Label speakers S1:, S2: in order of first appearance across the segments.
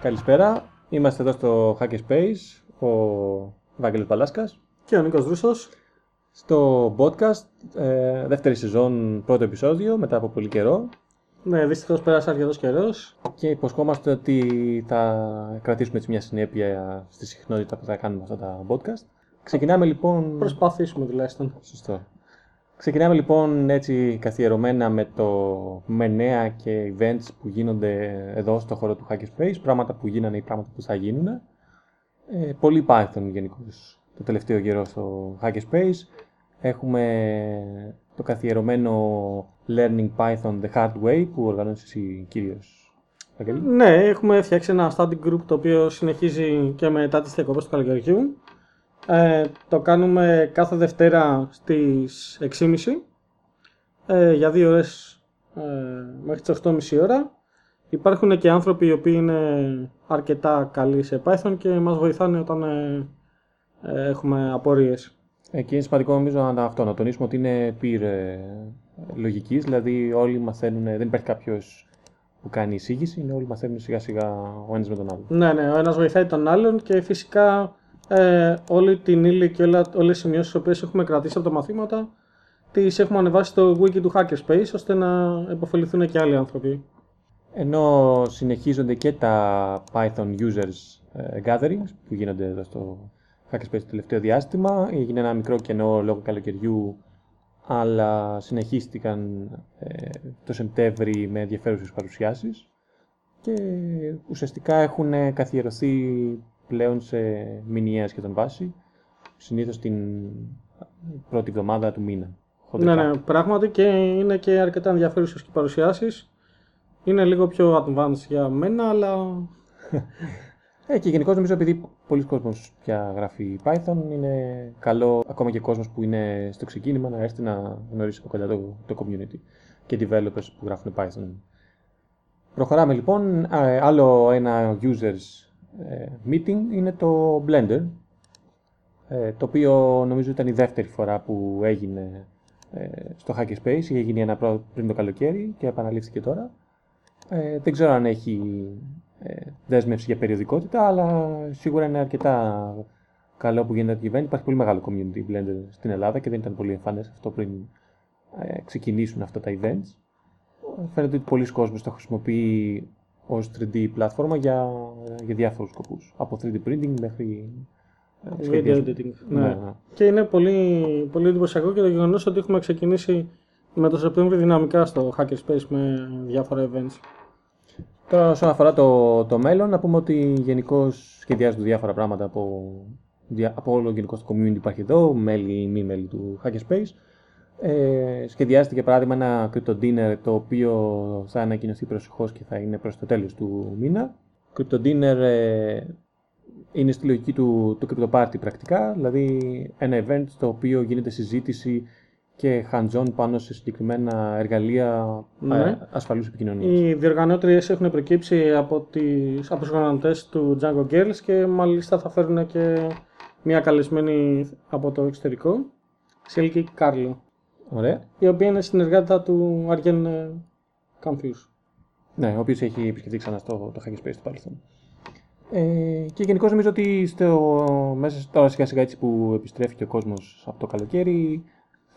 S1: Καλησπέρα. Είμαστε εδώ στο Hackerspace, ο Βάγγελος Παλάσκας.
S2: Και ο Νίκος Δρούσος.
S1: Στο podcast, ε, δεύτερη σεζόν, πρώτο επεισόδιο, μετά από πολύ καιρό.
S2: Ναι, δυστυχώς πέρασε αρκετός καιρός.
S1: Και υποσχόμαστε ότι θα κρατήσουμε έτσι μια συνέπεια στη συχνότητα που θα κάνουμε αυτά τα podcast. Ξεκινάμε λοιπόν...
S2: Προσπαθήσουμε τουλάχιστον.
S1: Σωστό. Ξεκινάμε λοιπόν έτσι καθιερωμένα με, το, με νέα και events που γίνονται εδώ στο χώρο του Hackerspace, πράγματα που γίνανε ή πράγματα που θα γίνουν. Ε, πολύ Python γενικώ το τελευταίο καιρό στο Hackerspace. Έχουμε το καθιερωμένο Learning Python The Hard Way που οργανώνεις εσύ κύριος
S2: Ναι, έχουμε φτιάξει ένα study group το οποίο συνεχίζει και μετά τις διακοπές του καλοκαιριού. Ε, το κάνουμε κάθε Δευτέρα στις 6.30 ε, για δύο ώρες ε, μέχρι τις 8.30 ώρα. Υπάρχουν και άνθρωποι οι οποίοι είναι αρκετά καλοί σε Python και μας βοηθάνε όταν ε, ε, έχουμε απορίες.
S1: Εκεί είναι σημαντικό νομίζω να, αυτό, να τονίσουμε ότι είναι peer ε, λογικής, δηλαδή όλοι μαθαίνουν, δεν υπάρχει κάποιος που κάνει εισήγηση, είναι όλοι μαθαίνουν σιγά σιγά ο ένας με τον άλλο.
S2: Ναι, ναι, ο ένας βοηθάει τον άλλον και φυσικά ε, όλη την ύλη και όλα, όλες τις σημειώσεις τις οποίες έχουμε κρατήσει από τα μαθήματα τις έχουμε ανεβάσει στο wiki του Hackerspace ώστε να επωφεληθούν και άλλοι άνθρωποι.
S1: Ενώ συνεχίζονται και τα Python Users ε, Gatherings που γίνονται εδώ στο Hackerspace το τελευταίο διάστημα. Έγινε ένα μικρό κενό λόγω καλοκαιριού αλλά συνεχίστηκαν ε, το Σεπτέμβρη με ενδιαφέρουσες παρουσιάσεις και ουσιαστικά έχουν καθιερωθεί πλέον σε μηνιαία σχεδόν βάση, συνήθως την πρώτη εβδομάδα του μήνα.
S2: Ναι, ναι, πράγματι και είναι και αρκετά ενδιαφέρουσες και παρουσιάσεις. Είναι λίγο πιο advanced για μένα, αλλά...
S1: Ε, και γενικώς νομίζω επειδή πολλοί κόσμοι πια γράφει Python, είναι καλό ακόμα και κόσμος που είναι στο ξεκίνημα να έρθει να γνωρίσει από κοντά το, το community και developers που γράφουν Python. Προχωράμε λοιπόν. Άλλο ένα users ε, meeting είναι το Blender, ε, το οποίο νομίζω ήταν η δεύτερη φορά που έγινε ε, στο Hackerspace. Είχε γίνει ένα πριν το καλοκαίρι και επαναλήφθηκε τώρα. δεν ξέρω αν έχει δέσμευση για περιοδικότητα, αλλά σίγουρα είναι αρκετά καλό που γίνεται το event. Υπάρχει πολύ μεγάλο community Blender στην Ελλάδα και δεν ήταν πολύ εμφανές αυτό πριν ξεκινήσουν αυτά τα events. Φαίνεται ότι πολλοί κόσμοι το χρησιμοποιεί Ω 3D πλατφόρμα για, για διάφορους σκοπούς. Από 3D printing μέχρι
S2: ε, video editing. Ναι. ναι. ναι. Και είναι πολύ, πολύ εντυπωσιακό και το γεγονός ότι έχουμε ξεκινήσει με το Σεπτέμβριο δυναμικά στο Hackerspace με διάφορα events.
S1: Τώρα, όσον αφορά το, το μέλλον, να πούμε ότι γενικώ σχεδιάζονται διάφορα πράγματα από, από όλο γενικώ το community υπάρχει εδώ, μέλη ή μη μέλη του Hackerspace. Ε, σχεδιάζεται για παράδειγμα ένα crypto dinner το οποίο θα ανακοινωθεί προσεχώς και θα είναι προς το τέλος του μήνα. Crypto dinner ε, είναι στη λογική του, του crypto party πρακτικά, δηλαδή ένα event στο οποίο γίνεται συζήτηση και hands-on πάνω σε συγκεκριμένα εργαλεία ναι. Ε, ασφαλούς επικοινωνίας.
S2: Οι διοργανώτριες έχουν προκύψει από, τις, από τους οργανωτές του Django Girls και μάλιστα θα φέρουν και μια καλεσμένη από το εξωτερικό, Σέλκη Κάρλο.
S1: Ωραία.
S2: Η οποία είναι συνεργάτα του Αργέν Καμφιούς.
S1: Ναι, ο οποίος έχει επισκεφτεί ξανά στο το Hackerspace του παρελθόν. Ε, και γενικώς νομίζω ότι στο, μέσα τώρα σιγά σιγά έτσι που επιστρέφει και ο κόσμος από το καλοκαίρι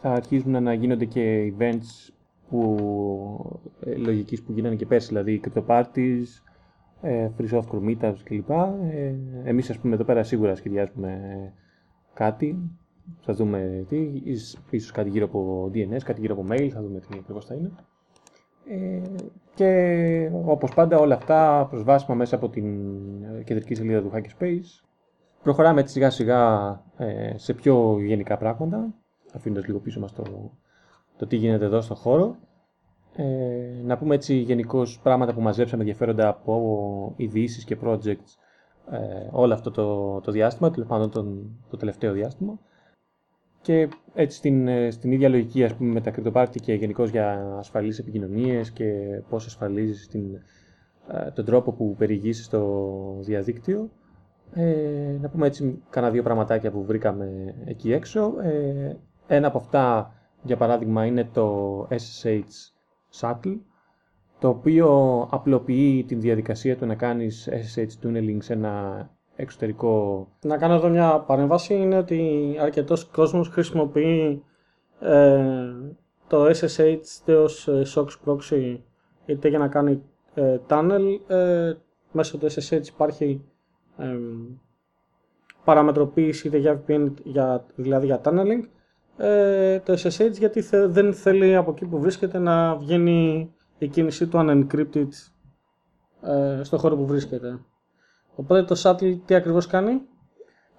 S1: θα αρχίζουν να γίνονται και events που, ε, λογικής που γίνανε και πέρσι, δηλαδή crypto parties, ε, free software meetups κλπ. Ε, εμείς ας πούμε εδώ πέρα σίγουρα σχεδιάζουμε κάτι θα δούμε τι, ίσως κάτι γύρω από DNS, κάτι γύρω από mail, θα δούμε τι ακριβώς θα είναι. Ε, και όπως πάντα όλα αυτά προσβάσιμα μέσα από την κεντρική σελίδα του Hackerspace. Προχωράμε έτσι σιγά σιγά ε, σε πιο γενικά πράγματα, αφήνοντας λίγο πίσω μας το, το τι γίνεται εδώ στο χώρο. Ε, να πούμε έτσι γενικώς πράγματα που μαζέψαμε ενδιαφέροντα από ειδήσεις και projects ε, όλο αυτό το, το διάστημα, τέλος το τελευταίο διάστημα. Και έτσι στην, ε, στην ίδια λογική ας πούμε, με τα κρυπτοπάρτη και γενικώ για ασφαλείς επικοινωνίες και πώς ασφαλίζεις την, ε, τον τρόπο που περιηγήσεις στο διαδίκτυο. Ε, να πούμε έτσι κάνα δύο πραγματάκια που βρήκαμε εκεί έξω. Ε, ένα από αυτά, για παράδειγμα, είναι το SSH Shuttle, το οποίο απλοποιεί την διαδικασία του να κάνεις SSH tunneling σε ένα εξωτερικό...
S2: Να κάνω εδώ μια παρέμβαση είναι ότι αρκετός κόσμος χρησιμοποιεί ε, το SSH ως ε, SOX proxy είτε για να κάνει ε, tunnel ε, μέσω του SSH υπάρχει ε, παραμετροποίηση είτε για VPN για, δηλαδή για tunneling ε, το SSH γιατί δεν θέλει από εκεί που βρίσκεται να βγαίνει η κίνησή του unencrypted ε, στο χώρο που βρίσκεται. Οπότε το shuttle τι ακριβώς κάνει;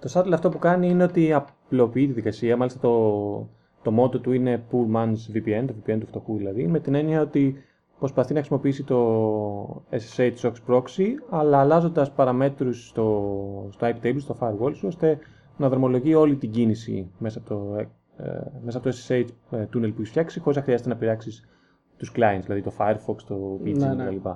S1: Το shuttle αυτό που κάνει είναι ότι απλοποιεί τη δικασία, μάλιστα το, το μότο του είναι Poor Man's VPN, το VPN του φτωχού δηλαδή, με την έννοια ότι προσπαθεί να χρησιμοποιήσει το SSH SOX proxy, αλλά αλλάζοντας παραμέτρους στο, στο IP table, στο firewall σου, ώστε να δρομολογεί όλη την κίνηση μέσα από το, ε, μέσα από το SSH ε, tunnel που έχει φτιάξει, χωρίς να χρειάζεται να πειράξεις τους clients, δηλαδή το Firefox, το PG ναι, ναι. κτλ.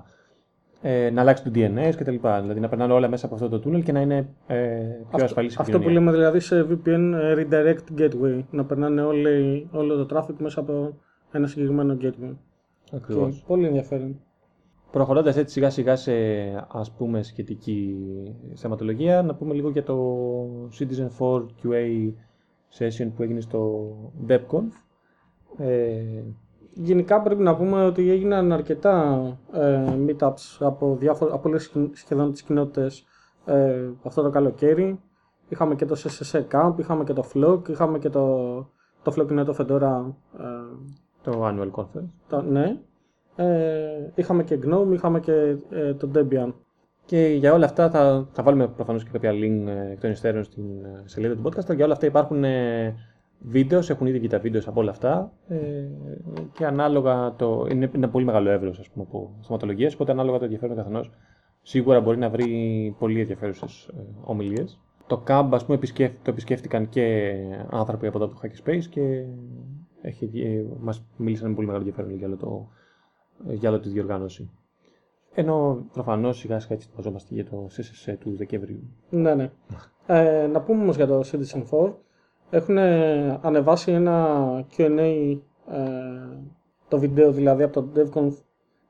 S1: Ε, να αλλάξει το DNS κτλ. Δηλαδή να περνάνε όλα μέσα από αυτό το tunnel και να είναι ε, πιο αυτό, ασφαλής η
S2: Αυτό που λέμε δηλαδή σε VPN ε, Redirect Gateway. Να περνάνε όλοι, όλο το traffic μέσα από ένα συγκεκριμένο gateway.
S1: Ακριβώς.
S2: Πολύ ενδιαφέρον.
S1: Προχωρώντας έτσι σιγά σιγά σε ας πούμε σχετική θεματολογία, να πούμε λίγο για το Citizen 4 QA session που έγινε στο DevConf.
S2: Ε, γενικά πρέπει να πούμε ότι έγιναν αρκετά ε, meetups από, διάφορα, από όλες σχεδόν τις κοινότητες ε, αυτό το καλοκαίρι. Είχαμε και το SSC Camp, είχαμε και το Flock, είχαμε και το, το Flock είναι το Fedora. Ε,
S1: το Annual Conference.
S2: Το, ναι. Ε, είχαμε και Gnome, είχαμε και ε, το Debian.
S1: Και για όλα αυτά θα, θα βάλουμε προφανώς και κάποια link ε, εκ των υστέρων στην ε, σελίδα του podcast. Για όλα αυτά υπάρχουν ε, βίντεος, έχουν ήδη και τα βίντεος από όλα αυτά ε, και ανάλογα το. Είναι ένα πολύ μεγάλο εύρος από θεματολογίες, οπότε ανάλογα το ενδιαφέρον καθενός σίγουρα μπορεί να βρει πολύ ενδιαφέρουσες ε, ομιλίες. Το CAB, ας πούμε, το επισκέφτηκαν και άνθρωποι από εδώ από το Hackyspace και έχει, ε, μας μίλησαν με πολύ μεγάλο ενδιαφέρον για όλο, το, για όλο τη διοργάνωση. Ενώ προφανώς σιγά σιγά έτσι ετοιμαζόμαστε για το CSS του Δεκεμβρίου.
S2: Ναι, ναι. ε, να πούμε όμως για το Citizen 4 έχουν ανεβάσει ένα Q&A ε, το βίντεο δηλαδή από το DevConf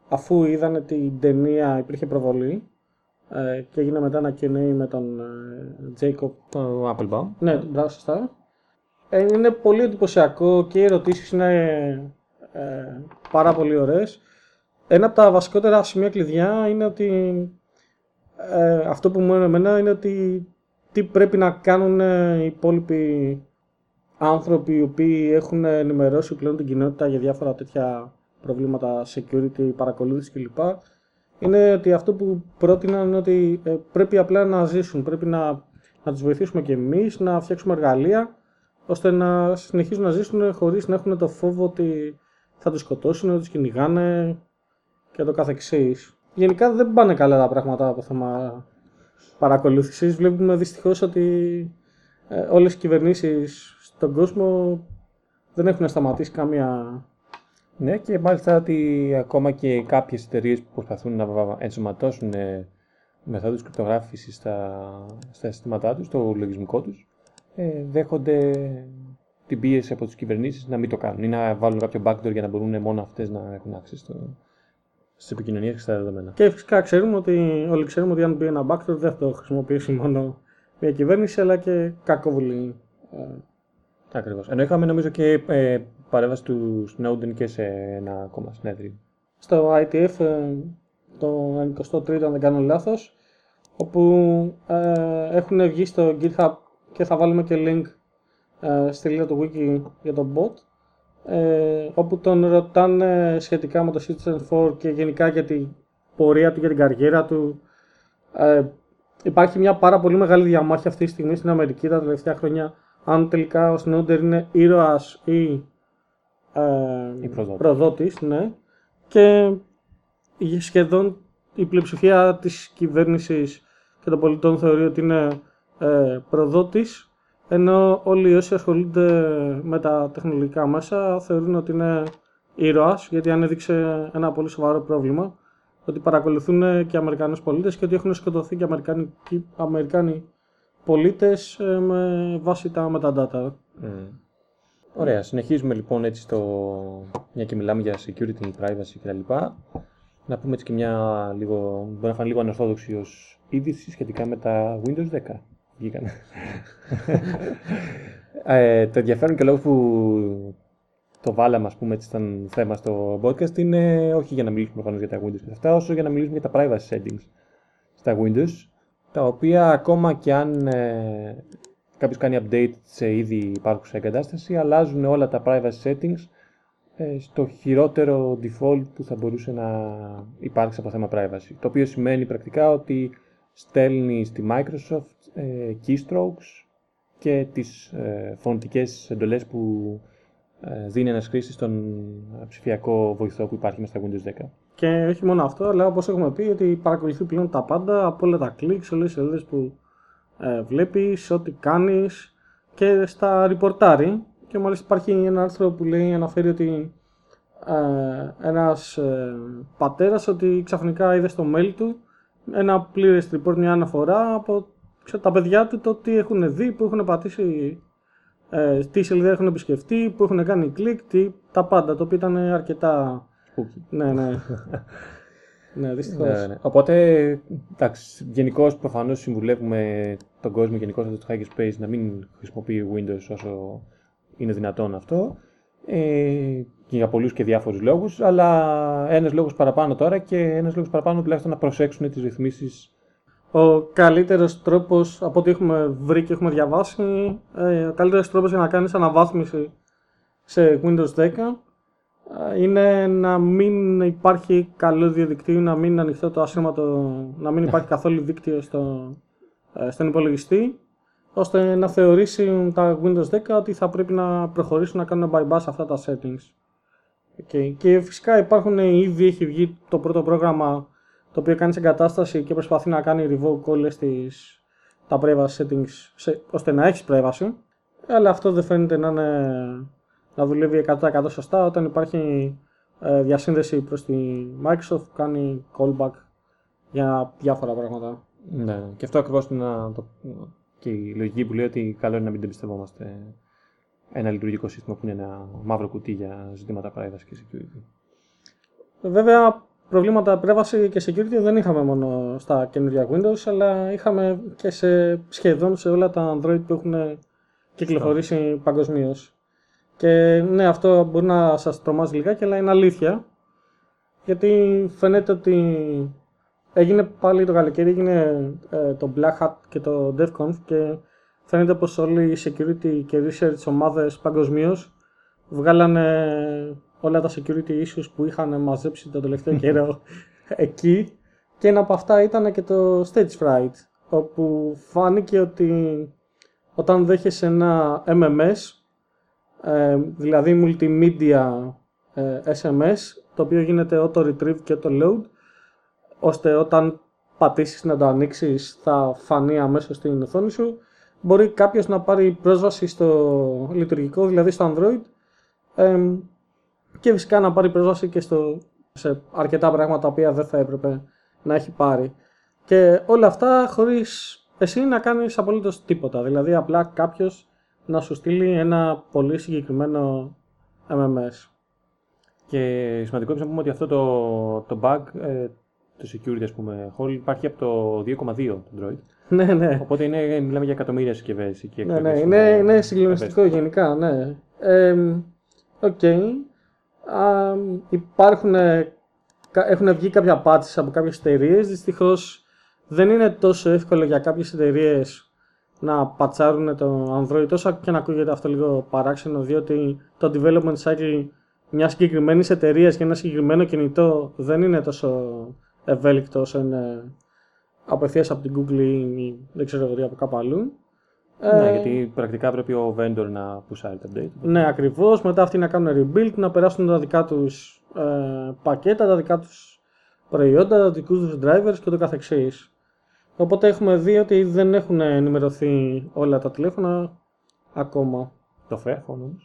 S2: αφού είδαν την ταινία υπήρχε προβολή ε, και έγινε μετά ένα Q&A με τον ε, Jacob.
S1: Το Applebaum
S2: ναι, μπράβο σωστά ε, είναι πολύ εντυπωσιακό και οι ερωτήσεις είναι ε, πάρα πολύ ωραίες. Ένα από τα βασικότερα σημεία κλειδιά είναι ότι ε, αυτό που μου έμενε εμένα είναι ότι τι πρέπει να κάνουν οι υπόλοιποι άνθρωποι οι οποίοι έχουν ενημερώσει πλέον την κοινότητα για διάφορα τέτοια προβλήματα security, παρακολούθηση κλπ. Είναι ότι αυτό που πρότειναν είναι ότι ε, πρέπει απλά να ζήσουν, πρέπει να, να τους βοηθήσουμε και εμείς, να φτιάξουμε εργαλεία, ώστε να συνεχίσουν να ζήσουν χωρίς να έχουν το φόβο ότι θα τους σκοτώσουν, ότι τους κυνηγάνε και το καθεξής. Γενικά δεν πάνε καλά τα πράγματα από θέμα παρακολούθησης. Βλέπουμε δυστυχώς ότι ε, όλες οι κυβερνήσεις στον κόσμο δεν έχουν σταματήσει καμία...
S1: Ναι και μάλιστα ότι ακόμα και κάποιες εταιρείες που προσπαθούν να ενσωματώσουν ε, μεθόδους κρυπτογράφησης στα, στα συστήματά τους, στο λογισμικό τους, ε, δέχονται την πίεση από τις κυβερνήσεις να μην το κάνουν ή να βάλουν κάποιο backdoor για να μπορούν μόνο αυτές να έχουν access στο, στις επικοινωνίες και στα δεδομένα.
S2: Και φυσικά ξέρουμε ότι, όλοι ξέρουμε ότι αν μπει ένα backdoor δεν θα το χρησιμοποιήσει μόνο μια κυβέρνηση αλλά και κακόβουλη ε,
S1: Ακριβώς. Ενώ είχαμε νομίζω και ε, παρέμβαση του Snowden και σε ένα ακόμα συνέδριο.
S2: Στο ITF, ε, το 23ο αν δεν κάνω λάθος, όπου ε, έχουν βγει στο GitHub και θα βάλουμε και link ε, στη λίρα του wiki για τον bot, ε, όπου τον ρωτάνε σχετικά με το Citizen 4 και γενικά για την πορεία του, για την καριέρα του. Ε, υπάρχει μια πάρα πολύ μεγάλη διαμάχη αυτή τη στιγμή στην Αμερική τα τελευταία χρόνια αν τελικά ο Σνόντερ είναι ήρωας ή,
S1: ε,
S2: προδότης. ναι. Και σχεδόν η πλειοψηφία της κυβέρνησης και των πολιτών θεωρεί ότι είναι ε, προδότης, ενώ όλοι όσοι ασχολούνται με τα τεχνολογικά μέσα θεωρούν ότι είναι ήρωας, γιατί ανέδειξε ένα πολύ σοβαρό πρόβλημα, ότι παρακολουθούν και Αμερικανούς πολίτες και ότι έχουν σκοτωθεί και Αμερικάνοι, Αμερικάνοι πολίτες ε, με βάση τα metadata. Mm.
S1: Ωραία, συνεχίζουμε λοιπόν έτσι στο... μια και μιλάμε για security, privacy κτλ. Να πούμε έτσι και μια λίγο, μπορεί να φανεί λίγο ανορθόδοξη ως είδηση σχετικά με τα Windows 10. Βγήκαν. ε, το ενδιαφέρον και λόγο που το βάλαμε, ας πούμε, έτσι, ήταν θέμα στο podcast είναι όχι για να μιλήσουμε προφανώς για τα Windows και αυτά, όσο για να μιλήσουμε για τα privacy settings στα Windows, τα οποία ακόμα και αν ε, κάποιος κάνει update σε ήδη υπάρχουσα εγκατάσταση, αλλάζουν όλα τα privacy settings ε, στο χειρότερο default που θα μπορούσε να υπάρξει από θέμα privacy. Το οποίο σημαίνει πρακτικά ότι στέλνει στη Microsoft ε, keystrokes και τις ε, φωνητικές εντολές που ε, δίνει ένας χρήστης στον ψηφιακό βοηθό που υπάρχει μέσα στα Windows 10.
S2: Και όχι μόνο αυτό, αλλά όπως έχουμε πει ότι παρακολουθεί πλέον τα πάντα από όλα τα κλικς, όλες τις σελίδες που ε, βλέπεις, ό,τι κάνεις και στα ριπορτάρι. Και μάλιστα υπάρχει ένα άρθρο που λέει, αναφέρει ότι ε, ένας ε, πατέρας ότι ξαφνικά είδε στο mail του ένα πλήρες report, μια αναφορά από ξέρω, τα παιδιά του το τι έχουν δει, που έχουν πατήσει, ε, τι σελίδα έχουν επισκεφτεί, που έχουν κάνει κλικ, τι, τα πάντα, το οποίο ήταν αρκετά... ναι, ναι. ναι, δυστυχώς.
S1: Ναι, ναι. Οπότε, εντάξει, γενικώς προφανώς συμβουλεύουμε τον κόσμο γενικώς αυτό το Hackerspace να μην χρησιμοποιεί Windows όσο είναι δυνατόν αυτό. Ε, και για πολλούς και διάφορους λόγους, αλλά ένας λόγος παραπάνω τώρα και ένας λόγος παραπάνω τουλάχιστον να προσέξουν τις ρυθμίσεις.
S2: Ο καλύτερος τρόπος από ό,τι έχουμε βρει και έχουμε διαβάσει, ε, ο καλύτερος τρόπος για να κάνεις αναβάθμιση σε Windows 10 ε, είναι να μην υπάρχει καλό διαδικτύο, να μην είναι ανοιχτό το ασύρματο, να μην υπάρχει καθόλου δίκτυο στο, ε, στον υπολογιστή ώστε να θεωρήσει τα Windows 10 ότι θα πρέπει να προχωρήσουν να κάνουν bypass αυτά τα settings. Okay. Και φυσικά υπάρχουν ήδη έχει βγει το πρώτο πρόγραμμα το οποίο κάνει εγκατάσταση και προσπαθεί να κάνει revoke όλες τις τα privacy settings σε, ώστε να έχεις privacy. Αλλά αυτό δεν φαίνεται να, είναι, να δουλεύει 100% σωστά όταν υπάρχει ε, διασύνδεση προς τη Microsoft που κάνει callback για διάφορα πράγματα.
S1: Ναι, και αυτό ακριβώς είναι το, και η λογική που λέει ότι καλό είναι να μην εμπιστευόμαστε ένα λειτουργικό σύστημα που είναι ένα μαύρο κουτί για ζητήματα privacy και security.
S2: Βέβαια, προβλήματα privacy και security δεν είχαμε μόνο στα καινούργια Windows, αλλά είχαμε και σε σχεδόν σε όλα τα Android που έχουν κυκλοφορήσει παγκοσμίως. Και ναι, αυτό μπορεί να σας τρομάζει λιγάκι, αλλά είναι αλήθεια. Γιατί φαίνεται ότι έγινε πάλι το καλοκαίρι, έγινε ε, το Black Hat και το DevConf και φαίνεται πως όλοι οι security και research ομάδες παγκοσμίως βγάλανε όλα τα security issues που είχαν μαζέψει τον τελευταίο καιρό εκεί. Και ένα από αυτά ήταν και το Stage Fright όπου φάνηκε ότι όταν δέχεσαι ένα MMS ε, δηλαδή multimedia ε, SMS το οποίο γίνεται auto retrieve και auto load ώστε όταν πατήσεις να το ανοίξεις θα φανεί αμέσως στην οθόνη σου μπορεί κάποιος να πάρει πρόσβαση στο λειτουργικό, δηλαδή στο Android και φυσικά να πάρει πρόσβαση και στο, σε αρκετά πράγματα τα οποία δεν θα έπρεπε να έχει πάρει. Και όλα αυτά χωρίς εσύ να κάνεις απολύτως τίποτα. Δηλαδή απλά κάποιος να σου στείλει ένα πολύ συγκεκριμένο MMS.
S1: Και σημαντικό είναι να πούμε ότι αυτό το, το bug, ε, το security ας πούμε, hole υπάρχει από το 2,2 το Android.
S2: Ναι, ναι.
S1: Οπότε είναι, μιλάμε για εκατομμύρια συσκευές εκεί.
S2: Ναι, ναι, είναι, είναι συγκλονιστικό γενικά, ναι. Οκ. Okay. υπάρχουν, έχουν βγει κάποια patches από κάποιες εταιρείες. Δυστυχώς δεν είναι τόσο εύκολο για κάποιες εταιρείες να πατσάρουν το Android τόσο και να ακούγεται αυτό λίγο παράξενο διότι το development cycle μιας συγκεκριμένης εταιρείας για ένα συγκεκριμένο κινητό δεν είναι τόσο ευέλικτο όσο είναι απευθείας από την Google ή δεν ξέρω εγώ από κάπου αλλού.
S1: Ναι, ε, γιατί πρακτικά πρέπει ο vendor να πουσάρει το update.
S2: Ναι, ακριβώς. Μετά αυτοί να κάνουν rebuild, να περάσουν τα δικά τους ε, πακέτα, τα δικά τους προϊόντα, τα δικούς τους drivers και το καθεξής. Οπότε έχουμε δει ότι δεν έχουν ενημερωθεί όλα τα τηλέφωνα ακόμα.
S1: Το Fairphone όμως.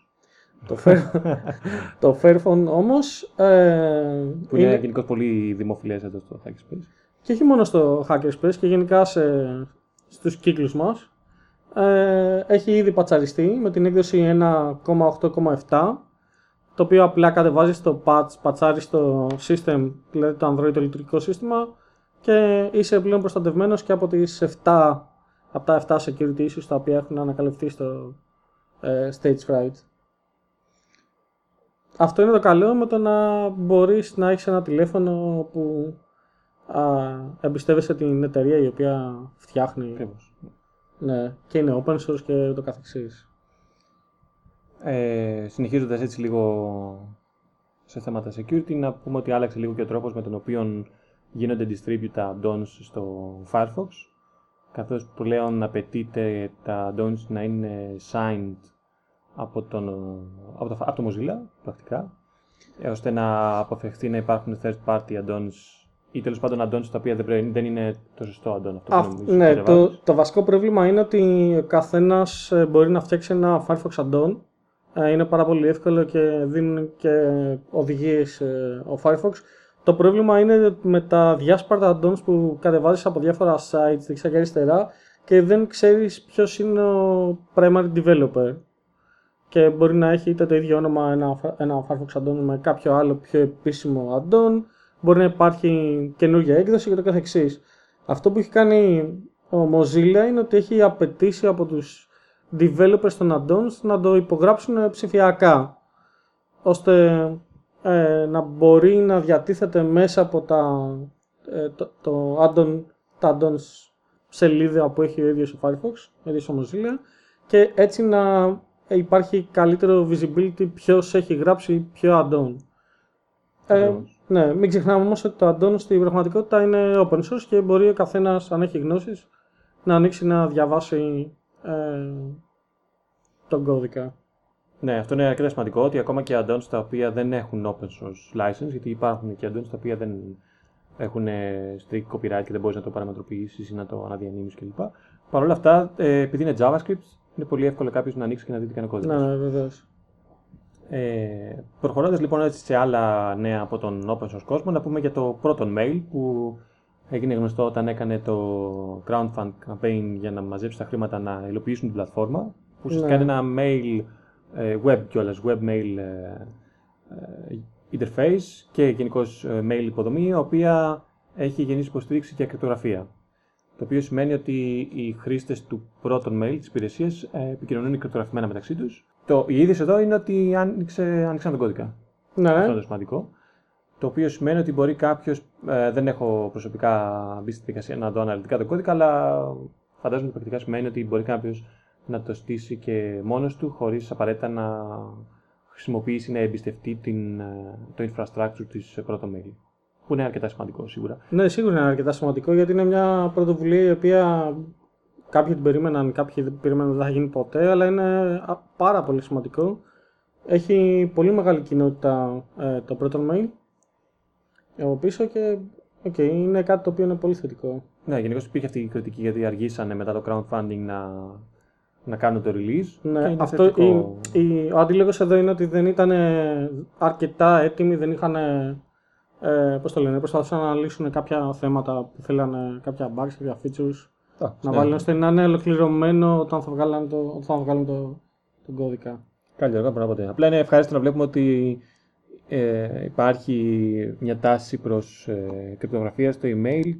S2: Το, Fair... το Fairphone όμως... Ε,
S1: που είναι, είναι... γενικώς πολύ δημοφιλές εδώ στο Hackspace
S2: και όχι μόνο στο Hackerspace και γενικά σε, στους κύκλους μας ε, έχει ήδη πατσαριστεί με την έκδοση 1.8.7 το το οποίο απλά κατεβάζει το patch, πατσάρει το system, δηλαδή το Android το λειτουργικό σύστημα και είσαι πλέον προστατευμένος και από τις 7 από τα 7 security issues τα οποία έχουν ανακαλυφθεί στο ε, stage fright. Αυτό είναι το καλό με το να μπορείς να έχεις ένα τηλέφωνο που α, εμπιστεύεσαι την εταιρεία η οποία φτιάχνει ναι, και είναι open source και το καθεξής.
S1: Ε, συνεχίζοντας έτσι λίγο σε θέματα security, να πούμε ότι άλλαξε λίγο και ο τρόπος με τον οποίο γίνονται distribute τα add-ons στο Firefox, καθώς πλέον απαιτείται τα add-ons να είναι signed από, τον, από, το, από το Mozilla, πρακτικά, ώστε να αποφευχθεί να υπάρχουν third party add-ons ή τέλος πάντων add-ons τα οποία δεν είναι το σωστό add-on.
S2: Αυτό ναι, το, το βασικό πρόβλημα είναι ότι ο καθένας ε, μπορεί να φτιάξει ένα Firefox add-on. Ε, είναι πάρα πολύ εύκολο και δίνουν και οδηγίες ε, ο Firefox. Το πρόβλημα είναι με τα διάσπαρτα add-ons που κατεβάζεις από διάφορα sites δεξιά και αριστερά και δεν ξέρεις ποιος είναι ο primary developer. Και μπορεί να έχει είτε το ίδιο όνομα ένα, ένα Firefox add-on με κάποιο άλλο πιο επίσημο add-on μπορεί να υπάρχει καινούργια έκδοση και το καθεξής. Αυτό που έχει κάνει ο Mozilla είναι ότι έχει απαιτήσει από τους developers των add-ons να το υπογράψουν ψηφιακά ώστε ε, να μπορεί να διατίθεται μέσα από τα, ε, το, το add-on, τα add-ons σελίδα που έχει ο ίδιος ο Firefox, ο ίδιος ο Mozilla και έτσι να υπάρχει καλύτερο visibility ποιος έχει γράψει ποιο add-on. Ε, ναι, μην ξεχνάμε όμως ότι το αντώνο στην πραγματικότητα είναι open source και μπορεί ο καθένας, αν έχει γνώσεις, να ανοίξει να διαβάσει ε, τον κώδικα.
S1: Ναι, αυτό είναι αρκετά σημαντικό ότι ακόμα και add τα οποία δεν έχουν open source license, γιατί υπάρχουν και add τα οποία δεν έχουν strict copyright και δεν μπορείς να το παραμετροποιήσεις ή να το αναδιανύμεις κλπ. Παρ' όλα αυτά, ε, επειδή είναι JavaScript, είναι πολύ εύκολο κάποιος να ανοίξει και να δει τι κάνει κώδικα.
S2: Ναι, ναι, βεβαίως.
S1: Ε, Προχωρώντας λοιπόν έτσι σε άλλα νέα από τον open source κόσμο, να πούμε για το πρώτο mail που έγινε γνωστό όταν έκανε το crowdfund campaign για να μαζέψει τα χρήματα να υλοποιήσουν την πλατφόρμα. Που ουσιαστικά ναι. είναι ένα mail ε, web κιόλας, web mail ε, ε, interface και γενικώς mail υποδομή, η οποία έχει γεννήσει υποστήριξη και κρυπτογραφία. Το οποίο σημαίνει ότι οι χρήστες του πρώτου mail της υπηρεσίας επικοινωνούν κρυπτογραφημένα μεταξύ τους το, η είδηση εδώ είναι ότι άνοιξε, άνοιξαν τον κώδικα.
S2: Ναι. Αυτό
S1: είναι το σημαντικό. Το οποίο σημαίνει ότι μπορεί κάποιος. Ε, δεν έχω προσωπικά μπει στη δικασία να δω αναλυτικά τον κώδικα, αλλά φαντάζομαι ότι πρακτικά σημαίνει ότι μπορεί κάποιος να το στήσει και μόνος του, χωρίς απαραίτητα να χρησιμοποιήσει, να εμπιστευτεί την, ε, το infrastructure της πρώτο μέλη. Που είναι αρκετά σημαντικό σίγουρα.
S2: Ναι, σίγουρα είναι αρκετά σημαντικό γιατί είναι μια πρωτοβουλία η οποία Κάποιοι την περίμεναν, κάποιοι δεν περίμεναν ότι δεν θα γίνει ποτέ, αλλά είναι πάρα πολύ σημαντικό. Έχει πολύ μεγάλη κοινότητα ε, το πρώτο mail από πίσω και okay, είναι κάτι το οποίο είναι πολύ θετικό.
S1: Ναι, γενικώς υπήρχε αυτή η κριτική γιατί αργήσανε μετά το crowdfunding να, να κάνουν το release.
S2: Ναι, αυτό, η, η, ο αντίλογος εδώ είναι ότι δεν ήταν αρκετά έτοιμοι, δεν είχαν. Ε, πώς το λένε, προσπαθούσαν να λύσουν κάποια θέματα που θέλανε, κάποια bugs, κάποια features να ναι. βάλουν ώστε να είναι ολοκληρωμένο όταν θα βγάλουν, το, όταν θα βγάλουν το, τον κώδικα.
S1: Καλύτερα, πράγμα ποτέ. Απλά είναι ευχάριστο να βλέπουμε ότι ε, υπάρχει μια τάση προς ε, κρυπτογραφία στο email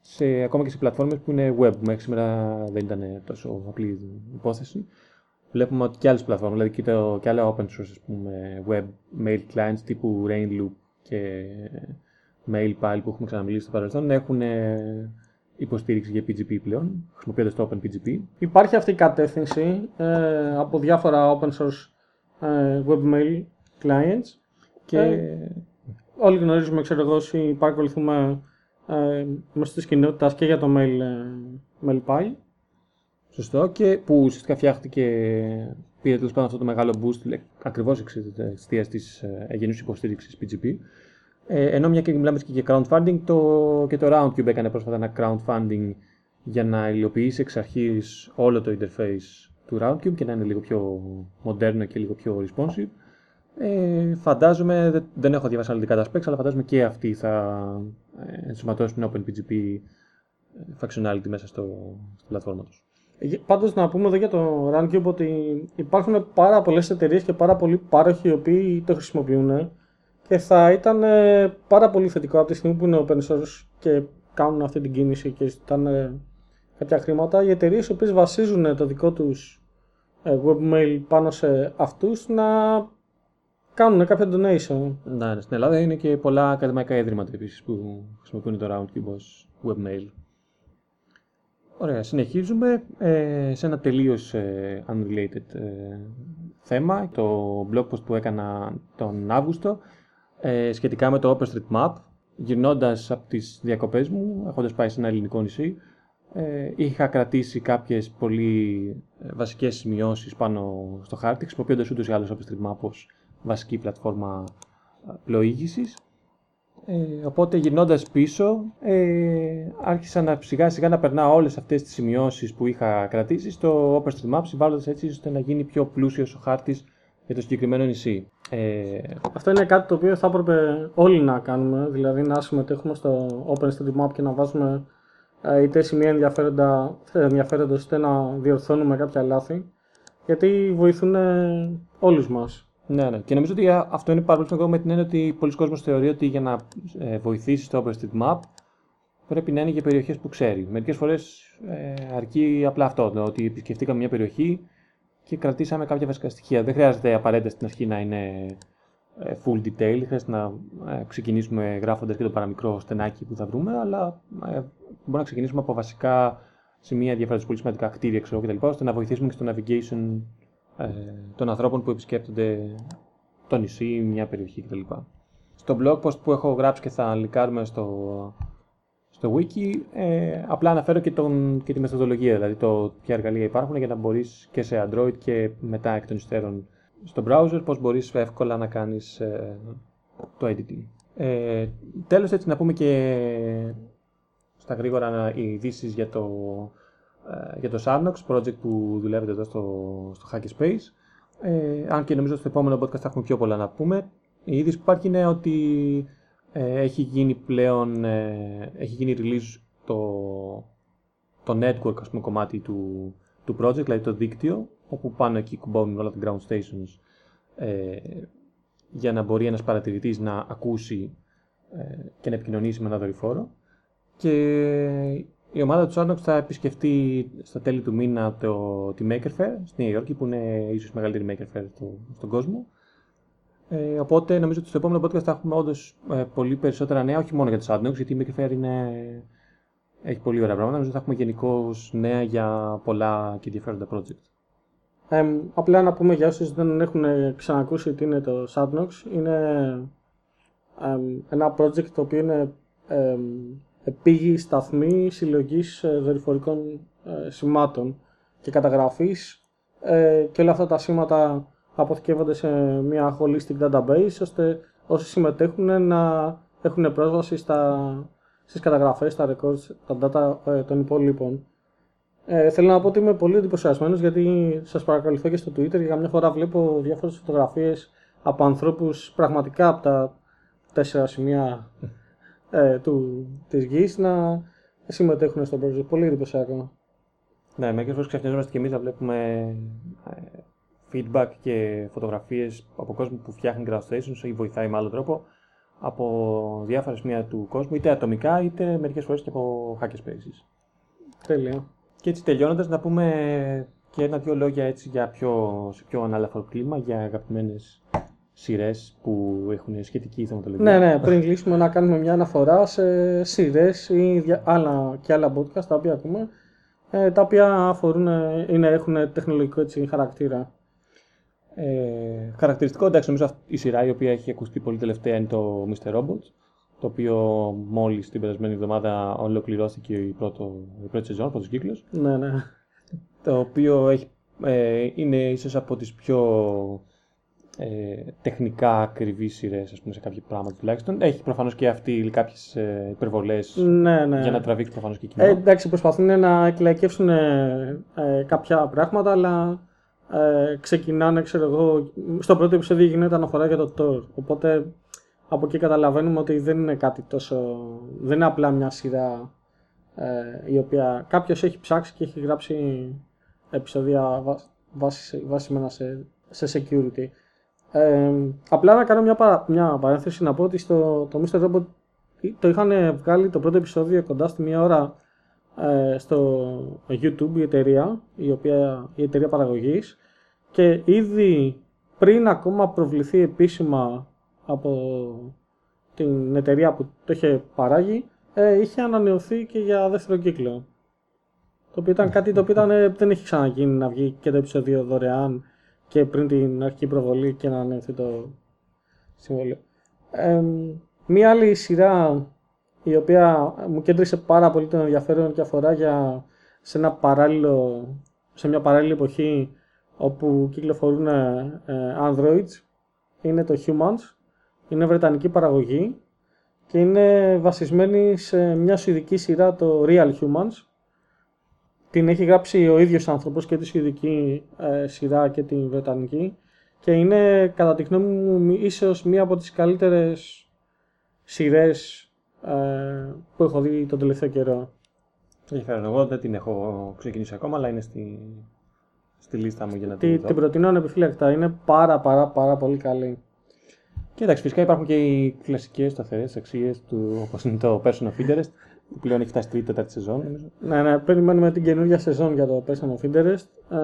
S1: σε, ακόμα και σε πλατφόρμες που είναι web. Μέχρι σήμερα δεν ήταν τόσο απλή υπόθεση. Βλέπουμε ότι και άλλες πλατφόρμες, δηλαδή και, το, και άλλα open source πούμε, web mail clients τύπου Rainloop και MailPile που έχουμε ξαναμιλήσει στο παρελθόν έχουν υποστήριξη για PGP πλέον, χρησιμοποιώντας το OpenPGP.
S2: Υπάρχει αυτή η κατεύθυνση ε, από διάφορα open source ε, webmail clients και ε, όλοι γνωρίζουμε, ξέρω εγώ, όσοι παρακολουθούμε ε, μέσα τη κοινότητα και για το mail, ε, MailPile.
S1: Σωστό και που ουσιαστικά φτιάχτηκε, πήρε τέλος πάντων αυτό το μεγάλο boost ακριβώς εξαιτία της ε, γεννούς υποστήριξης PGP. Ε, ενώ μια και μιλάμε και για crowdfunding, το, και το Roundcube έκανε πρόσφατα ένα crowdfunding για να υλοποιήσει εξ αρχής όλο το interface του Roundcube και να είναι λίγο πιο μοντέρνο και λίγο πιο responsive. Ε, φαντάζομαι, δεν έχω διαβάσει αναλυτικά τα specs, αλλά φαντάζομαι και αυτοί θα ε, ενσωματώσουν OpenPGP ε, functionality μέσα στο, στην πλατφόρμα τους.
S2: Πάντως να πούμε εδώ για το RunCube ότι υπάρχουν πάρα πολλές εταιρείες και πάρα πολλοί πάροχοι οι οποίοι το χρησιμοποιούν και θα ήταν ε, πάρα πολύ θετικό από τη στιγμή που είναι open source και κάνουν αυτή την κίνηση και ζητάνε κάποια χρήματα. Οι εταιρείες οι οποίες βασίζουν το δικό τους ε, webmail πάνω σε αυτούς να κάνουν κάποια donation.
S1: Ναι, ναι, στην Ελλάδα είναι και πολλά ακαδημαϊκά ίδρυματα επίσης που χρησιμοποιούν το RoundCube ως webmail. Ωραία, συνεχίζουμε ε, σε ένα τελείως ε, unrelated ε, θέμα, το blog post που έκανα τον Αύγουστο ε, σχετικά με το OpenStreetMap. Γυρνώντας από τις διακοπές μου, έχοντας πάει σε ένα ελληνικό νησί, ε, είχα κρατήσει κάποιες πολύ ε, βασικές σημειώσεις πάνω στο χάρτη, χρησιμοποιώντας ούτως ή άλλως OpenStreetMap ως βασική πλατφόρμα πλοήγησης. Ε, οπότε γυρνώντας πίσω, ε, άρχισα να σιγά σιγά να περνάω όλες αυτές τις σημειώσεις που είχα κρατήσει στο OpenStreetMap, συμβάλλοντα έτσι ώστε να γίνει πιο πλούσιος ο χάρτης για το συγκεκριμένο νησί.
S2: Ε... Αυτό είναι κάτι το οποίο θα έπρεπε όλοι να κάνουμε, δηλαδή να συμμετέχουμε στο OpenStreetMap και να βάζουμε ε, είτε σημεία ενδιαφέροντα, ενδιαφέροντα είτε να διορθώνουμε κάποια λάθη, γιατί βοηθούν όλους μας.
S1: Ναι, ναι. Και νομίζω ότι αυτό είναι πάρα πολύ σημαντικό με την έννοια ότι πολλοί κόσμοι θεωρεί ότι για να ε, βοηθήσει το OpenStreetMap πρέπει να είναι για περιοχές που ξέρει. Μερικές φορές ε, αρκεί απλά αυτό, το ότι επισκεφτήκαμε μια περιοχή και κρατήσαμε κάποια βασικά στοιχεία. Δεν χρειάζεται απαραίτητα στην αρχή να είναι ε, full detail, χρειάζεται να ε, ξεκινήσουμε γράφοντας και το παραμικρό στενάκι που θα βρούμε, αλλά ε, μπορούμε να ξεκινήσουμε από βασικά σημεία ενδιαφέροντα πολύ σημαντικά κτίρια ξέρω, κτλ. ώστε να βοηθήσουμε και στο navigation ε, των ανθρώπων που επισκέπτονται το νησί, μια περιοχή κτλ. Στο blog post που έχω γράψει και θα λικάρουμε στο, στο wiki, ε, απλά αναφέρω και, τον, και τη μεθοδολογία, δηλαδή το ποια εργαλεία υπάρχουν για να μπορείς και σε Android και μετά εκ των υστέρων στο browser, πώς μπορείς εύκολα να κάνεις ε, το editing. Ε, τέλος έτσι να πούμε και στα γρήγορα οι ειδήσεις για το ε, για το Sarnox, project που δουλεύετε εδώ στο, στο Hackerspace. Ε, αν και νομίζω στο επόμενο podcast θα έχουμε πιο πολλά να πούμε. Η είδηση που υπάρχει είναι ότι ε, έχει γίνει πλέον, ε, έχει γίνει release το, το network ας πούμε, κομμάτι του, του project, δηλαδή το δίκτυο, όπου πάνω εκεί κουμπώνουν όλα τα ground stations ε, για να μπορεί ένας παρατηρητής να ακούσει ε, και να επικοινωνήσει με ένα δορυφόρο. Και η ομάδα του Sandbox θα επισκεφτεί στα τέλη του μήνα το, τη Maker Fair στη Νέα Υόρκη, που είναι ίσως η μεγαλύτερη Maker Fair στο, στον κόσμο. Ε, οπότε νομίζω ότι στο επόμενο podcast θα έχουμε όντως ε, πολύ περισσότερα νέα, όχι μόνο για το Sandbox, γιατί η Maker Fair είναι, έχει πολύ ωραία πράγματα. Νομίζω ότι θα έχουμε γενικώς νέα για πολλά και ενδιαφέροντα project.
S2: Ε, απλά να πούμε για όσους δεν έχουν ξανακούσει τι είναι το Sandbox, είναι ένα project το οποίο είναι πήγη σταθμή συλλογής ε, δορυφορικών ε, σημάτων και καταγραφής ε, και όλα αυτά τα σήματα αποθηκεύονται σε μια holistic database ώστε όσοι συμμετέχουν να έχουν πρόσβαση στα, στις καταγραφές, στα records, τα data των υπόλοιπων. Ε, θέλω να πω ότι είμαι πολύ εντυπωσιασμένος γιατί σας παρακολουθώ και στο Twitter και καμιά φορά βλέπω διάφορες φωτογραφίες από ανθρώπους πραγματικά από τα τέσσερα σημεία ε, του, της γης να συμμετέχουν στο project. Πολύ εντυπωσιακό.
S1: Ναι, μερικές φορές ξαφνιζόμαστε και εμείς να βλέπουμε ε, feedback και φωτογραφίες από κόσμο που φτιάχνει ground stations ή βοηθάει με άλλο τρόπο από διάφορα σημεία του κόσμου, είτε ατομικά είτε μερικές φορές και από hackerspaces.
S2: Τέλεια.
S1: Και έτσι τελειώνοντας να πούμε και ένα-δυο λόγια έτσι για πιο, σε πιο ανάλαφρο κλίμα για αγαπημένες σειρές που έχουν σχετική θεματολογία.
S2: Ναι, ναι, πριν κλείσουμε να κάνουμε μια αναφορά σε σειρές ή άλλα, και άλλα podcast τα οποία ακούμε, ε, τα οποία αφορούν, είναι, έχουν τεχνολογικό έτσι, χαρακτήρα.
S1: Ε, χαρακτηριστικό, εντάξει, νομίζω αυτή η σειρά η οποία έχει ακουστεί πολύ τελευταία είναι το Mr. Robot, το οποίο μόλις την περασμένη εβδομάδα ολοκληρώθηκε η, πρώτο, η πρώτη σεζόν, ο πρώτος κύκλος.
S2: Ναι, ναι.
S1: Το οποίο έχει, ε, είναι ίσως από τις πιο ε, τεχνικά ακριβή σειρές, ας πούμε, σε κάποια πράγματα τουλάχιστον. Έχει προφανώς και αυτή κάποιες ε, υπερβολές
S2: ναι, ναι.
S1: για να τραβήξει προφανώς και κοινό.
S2: Ε, εντάξει, προσπαθούν να εκλαϊκεύσουν ε, ε, κάποια πράγματα, αλλά ε, ξεκινάνε, ξέρω εγώ. Στο πρώτο επεισόδιο γίνεται αναφορά για το Thor. Οπότε από εκεί καταλαβαίνουμε ότι δεν είναι κάτι τόσο. Δεν είναι απλά μια σειρά ε, η οποία κάποιος έχει ψάξει και έχει γράψει επεισόδια βασισμένα σε, σε security. Ε, απλά να κάνω μια, παρα, μια παρένθεση να πω ότι στο το Mr. Robot το είχαν βγάλει το πρώτο επεισόδιο κοντά στη μία ώρα ε, στο YouTube η εταιρεία, η, οποία, η εταιρεία παραγωγής και ήδη πριν ακόμα προβληθεί επίσημα από την εταιρεία που το είχε παράγει ε, είχε ανανεωθεί και για δεύτερο κύκλο. Το οποίο ήταν κάτι το οποίο ήταν, δεν έχει ξαναγίνει να βγει και το επεισόδιο δωρεάν και πριν την αρχική προβολή και να ανανεωθεί το συμβόλαιο. Ε, μία άλλη σειρά η οποία μου κέντρισε πάρα πολύ τον ενδιαφέρον και αφορά για, σε, ένα παράλληλο, σε μια παράλληλη εποχή όπου κυκλοφορούν ε, Androids είναι το Humans. Είναι βρετανική παραγωγή και είναι βασισμένη σε μια σουηδική σειρά το Real Humans. Την έχει γράψει ο ίδιος άνθρωπος και της σουηδική ε, σειρά και την βρετανική και είναι κατά τη γνώμη μου ίσως μία από τις καλύτερες σειρές ε, που έχω δει τον τελευταίο καιρό.
S1: Ενδιαφέρον. Εγώ δεν την έχω ξεκινήσει ακόμα, αλλά είναι στη, στη λίστα μου για να
S2: την δω. Την προτείνω ανεπιφύλακτα. Είναι πάρα πάρα πάρα πολύ καλή.
S1: Και εντάξει, φυσικά υπάρχουν και οι κλασικές σταθερές αξίες του όπως είναι το Person of Interest, που πλέον έχει φτάσει τρίτη, τέταρτη σεζόν.
S2: Ναι, ναι, περιμένουμε την καινούργια σεζόν για το Person of Interest. Ε...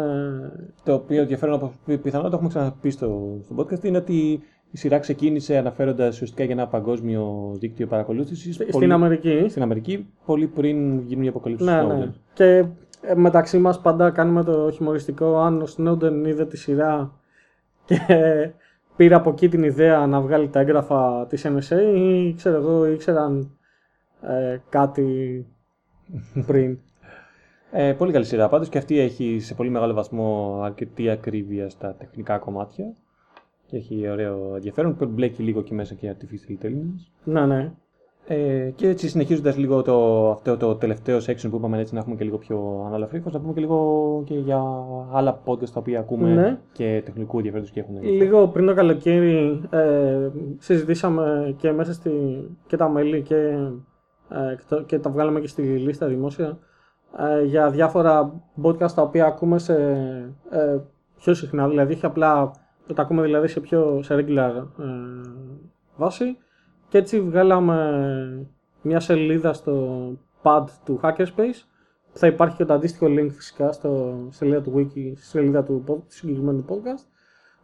S1: Το οποίο ενδιαφέρον, όπως πιθανότατα το έχουμε ξαναπεί στο, στο podcast, είναι ότι η σειρά ξεκίνησε αναφέροντας ουσιαστικά για ένα παγκόσμιο δίκτυο παρακολούθησης.
S2: Στην πολύ... Αμερική.
S1: Στην Αμερική, πολύ πριν γίνουν οι αποκαλύψει
S2: ναι, του ναι. Και ε, μεταξύ μας πάντα κάνουμε το χειμωριστικό. Αν ο Σνόντεν είδε τη σειρά και πήρε από εκεί την ιδέα να βγάλει τα έγγραφα της NSA ή ξέρω εγώ ήξεραν ε, κάτι πριν.
S1: Ε, πολύ καλή σειρά πάντως και αυτή έχει σε πολύ μεγάλο βαθμό αρκετή ακρίβεια στα τεχνικά κομμάτια και έχει ωραίο ενδιαφέρον που μπλέκει λίγο και μέσα και artificial intelligence.
S2: Ναι, ναι.
S1: Ε, και έτσι συνεχίζοντας λίγο το, αυτό το τελευταίο section που είπαμε έτσι να έχουμε και λίγο πιο αναλαφρύ, να πούμε και λίγο και για άλλα podcast τα οποία ακούμε ναι. και τεχνικού ενδιαφέροντος και έχουν.
S2: Λίγο πριν το καλοκαίρι ε, συζητήσαμε και μέσα στη, και τα μέλη και, ε, και τα βγάλαμε και στη λίστα δημόσια ε, για διάφορα podcast τα οποία ακούμε σε, ε, πιο συχνά, δηλαδή όχι απλά τα ακούμε δηλαδή σε πιο σε regular ε, βάση. Και έτσι βγάλαμε μια σελίδα στο pad του Hackerspace. Θα υπάρχει και το αντίστοιχο link φυσικά στο σελίδα του wiki, στη σελίδα του, του συγκεκριμένου podcast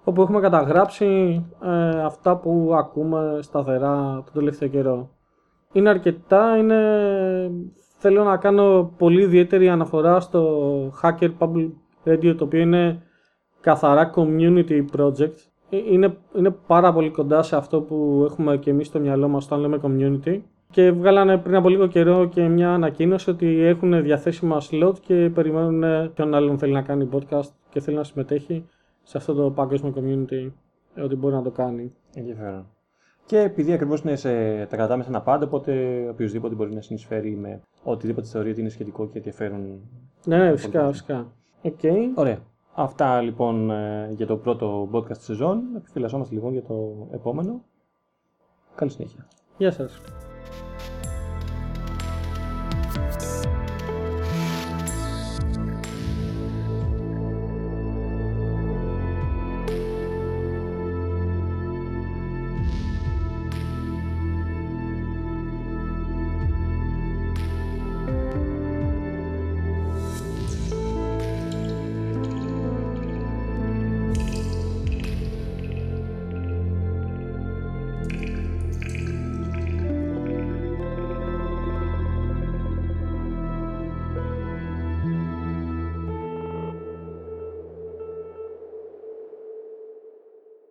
S2: όπου έχουμε καταγράψει ε, αυτά που ακούμε σταθερά τον τελευταίο καιρό. Είναι αρκετά, είναι... θέλω να κάνω πολύ ιδιαίτερη αναφορά στο Hacker Public Radio το οποίο είναι καθαρά community project. Ε, είναι, είναι πάρα πολύ κοντά σε αυτό που έχουμε και εμείς στο μυαλό μας όταν λέμε community. Και βγάλανε πριν από λίγο καιρό και μια ανακοίνωση ότι έχουν διαθέσιμα slot και περιμένουν ποιον άλλον θέλει να κάνει podcast και θέλει να συμμετέχει σε αυτό το παγκόσμιο community ότι μπορεί να το κάνει.
S1: Ενδιαφέρον. Και επειδή ακριβώς τα κρατάμε σε ένα πάντα, οπότε οποιοδήποτε μπορεί να συνεισφέρει με οτιδήποτε θεωρεί ότι είναι σχετικό και ενδιαφέρον.
S2: Ναι, ναι, φυσικά, φυσικά. Okay.
S1: Ωραία. Αυτά λοιπόν ε, για το πρώτο podcast της σεζόν. Επιφυλασσόμαστε λοιπόν για το επόμενο. Καλή συνέχεια.
S2: Γεια σας.